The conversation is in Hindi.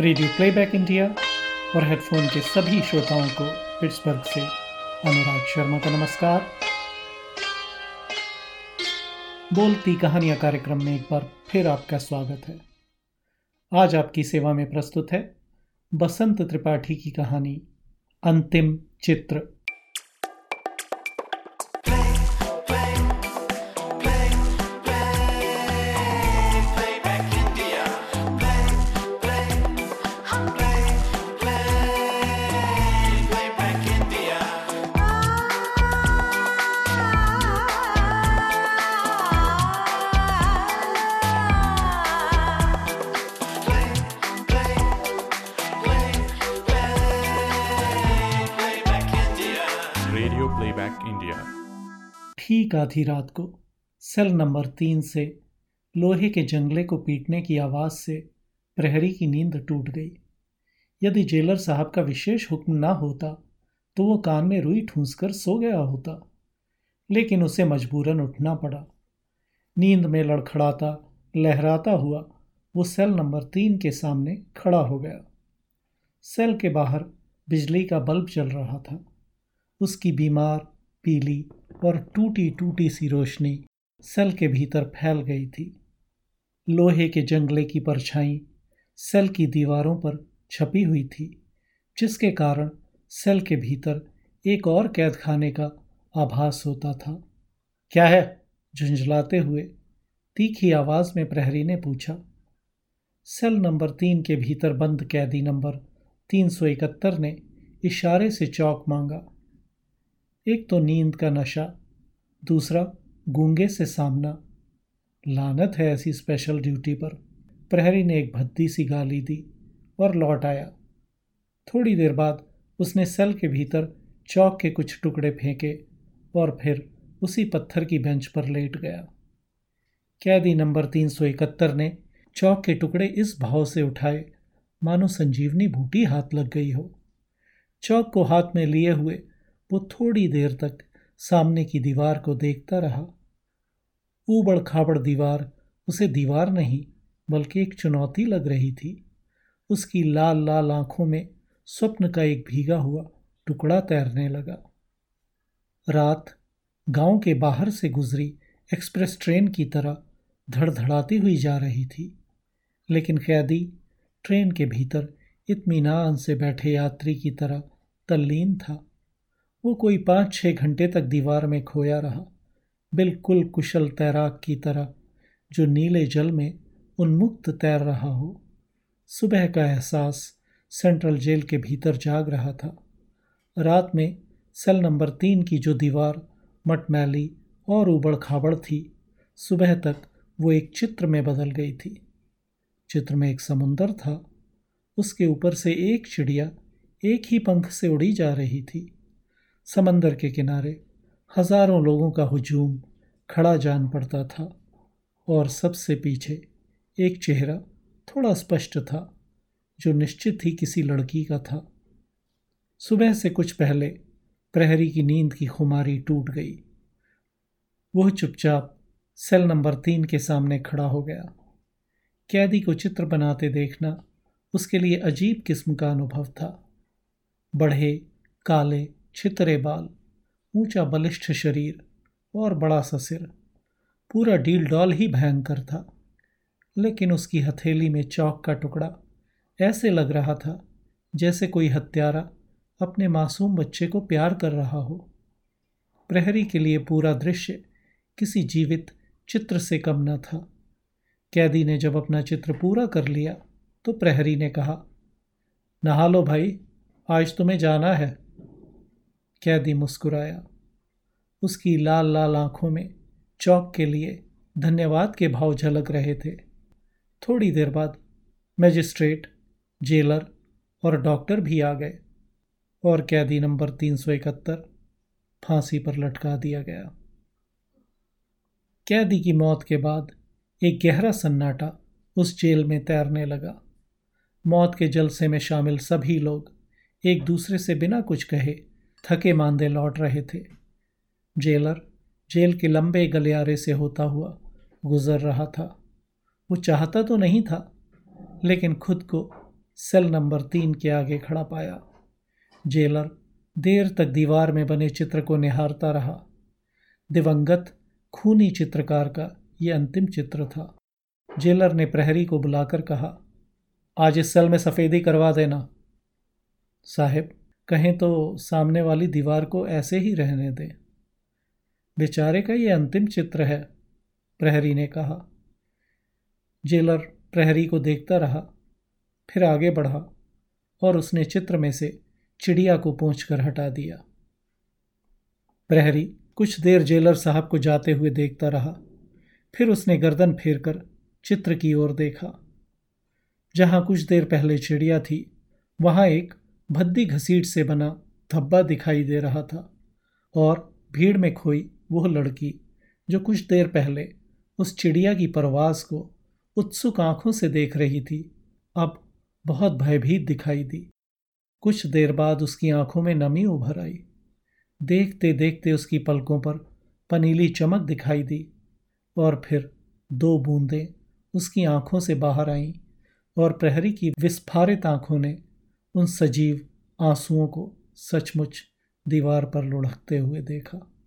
रेडियो प्लेबैक इंडिया और हेडफोन के सभी श्रोताओं को पिट्सबर्ग से अनुराग शर्मा का नमस्कार। बोलती कहानियाँ कार्यक्रम में एक बार फिर आपका स्वागत है। आज आपकी सेवा में प्रस्तुत है बसंत त्रिपाठी की कहानी, अंतिम चित्र। प्लेबैक इंडिया ठीक आधी रात को सेल नंबर तीन से लोहे के जंगले को पीटने की आवाज़ से प्रहरी की नींद टूट गई। यदि जेलर साहब का विशेष हुक्म ना होता तो वो कान में रुई ठूंसकर सो गया होता। लेकिन उसे मजबूरन उठना पड़ा। नींद में लड़खड़ाता, लहराता हुआ वो सेल नंबर तीन के सामने खड़ा हो गया। सेल के बाहर बिजली का बल्ब जल रहा था। उसकी बीमार पीली और टूटी टूटी सी रोशनी सेल के भीतर फैल गई थी। लोहे के जंगले की परछाई सेल की दीवारों पर छपी हुई थी, जिसके कारण सेल के भीतर एक और कैद खाने का आभास होता था। क्या है? झुंझलाते हुए तीखी आवाज़ में प्रहरी ने पूछा। सेल नंबर तीन के भीतर बंद कैदी नंबर तीन सौ इकहत्तर ने इशारे से चौक मांगा। एक तो नींद का नशा, दूसरा गूँगे से सामना। लानत है ऐसी स्पेशल ड्यूटी पर। प्रहरी ने एक भद्दी सी गाली दी और लौट आया। थोड़ी देर बाद उसने सेल के भीतर चौक के कुछ टुकड़े फेंके और फिर उसी पत्थर की बेंच पर लेट गया। कैदी नंबर तीन सौ इकहत्तर ने चौक के टुकड़े इस भाव से उठाए, मानो संजीवनी बूटी हाथ लग गई हो। चौक को हाथ में लिए हुए वो थोड़ी देर तक सामने की दीवार को देखता रहा। ऊबड़ खाबड़ दीवार, उसे दीवार नहीं, बल्कि एक चुनौती लग रही थी। उसकी लाल लाल आँखों में स्वप्न का एक भीगा हुआ टुकड़ा तैरने लगा। रात गाँव के बाहर से गुजरी एक्सप्रेस ट्रेन की तरह धड़धड़ाती हुई जा रही थी। लेकिन कैदी ट्रेन के भीतर इत्मीनान से बैठे यात्री की तरह तल्लीन था। वो कोई पाँच छः घंटे तक दीवार में खोया रहा, बिल्कुल कुशल तैराक की तरह, जो नीले जल में उन्मुक्त तैर रहा हो। सुबह का एहसास सेंट्रल जेल के भीतर जाग रहा था। रात में सेल नंबर तीन की जो दीवार मटमैली और उबड़ खाबड़ थी, सुबह तक वो एक चित्र में बदल गई थी। चित्र में एक समुंदर था, उसके ऊपर से एक चिड़िया एक ही पंख से उड़ी जा रही थी। समंदर के किनारे हज़ारों लोगों का हुजूम खड़ा जान पड़ता था और सबसे पीछे एक चेहरा थोड़ा स्पष्ट था, जो निश्चित ही किसी लड़की का था। सुबह से कुछ पहले प्रहरी की नींद की खुमारी टूट गई। वह चुपचाप सेल नंबर तीन के सामने खड़ा हो गया। कैदी को चित्र बनाते देखना उसके लिए अजीब किस्म का अनुभव था। बढ़े काले छितरे बाल, ऊँचा बलिष्ठ शरीर और बड़ा सा सिर। पूरा डील डॉल ही भयंकर था, लेकिन उसकी हथेली में चौक का टुकड़ा ऐसे लग रहा था जैसे कोई हत्यारा अपने मासूम बच्चे को प्यार कर रहा हो। प्रहरी के लिए पूरा दृश्य किसी जीवित चित्र से कम न था। कैदी ने जब अपना चित्र पूरा कर लिया तो प्रहरी ने कहा, नहा लो भाई, आज तुम्हें जाना है। कैदी मुस्कुराया। उसकी लाल लाल आँखों में चौक के लिए धन्यवाद के भाव झलक रहे थे। थोड़ी देर बाद मैजिस्ट्रेट, जेलर और डॉक्टर भी आ गए और कैदी नंबर तीन सौ इकहत्तर फांसी पर लटका दिया गया। कैदी की मौत के बाद एक गहरा सन्नाटा उस जेल में तैरने लगा। मौत के जलसे में शामिल सभी लोग एक दूसरे से बिना कुछ कहे थके मांदे लौट रहे थे। जेलर, जेल के लंबे गलियारे से होता हुआ गुजर रहा था। वो चाहता तो नहीं था, लेकिन खुद को सेल नंबर तीन के आगे खड़ा पाया। जेलर देर तक दीवार में बने चित्र को निहारता रहा। दिवंगत, खूनी चित्रकार का यह अंतिम चित्र था। जेलर ने प्रहरी को बुलाकर कहा, आज इस सेल में सफ़ेदी करवा देना। साहिब कहें तो सामने वाली दीवार को ऐसे ही रहने दें। बेचारे का ये अंतिम चित्र है, प्रहरी ने कहा। जेलर प्रहरी को देखता रहा, फिर आगे बढ़ा और उसने चित्र में से चिड़िया को पहुंचकर हटा दिया। प्रहरी कुछ देर जेलर साहब को जाते हुए देखता रहा, फिर उसने गर्दन फेरकर चित्र की ओर देखा। जहाँ कुछ देर पहले चिड़िया थी, वहाँ एक भद्दी घसीट से बना धब्बा दिखाई दे रहा था और भीड़ में खोई वह लड़की, जो कुछ देर पहले उस चिड़िया की परवास को उत्सुक आँखों से देख रही थी, अब बहुत भयभीत दिखाई दी। कुछ देर बाद उसकी आँखों में नमी उभर आई। देखते देखते उसकी पलकों पर पनीली चमक दिखाई दी और फिर दो बूंदें उसकी आँखों से बाहर आईं और प्रहरी की विस्फारित आँखों ने उन सजीव आंसुओं को सचमुच दीवार पर लुढ़कते हुए देखा।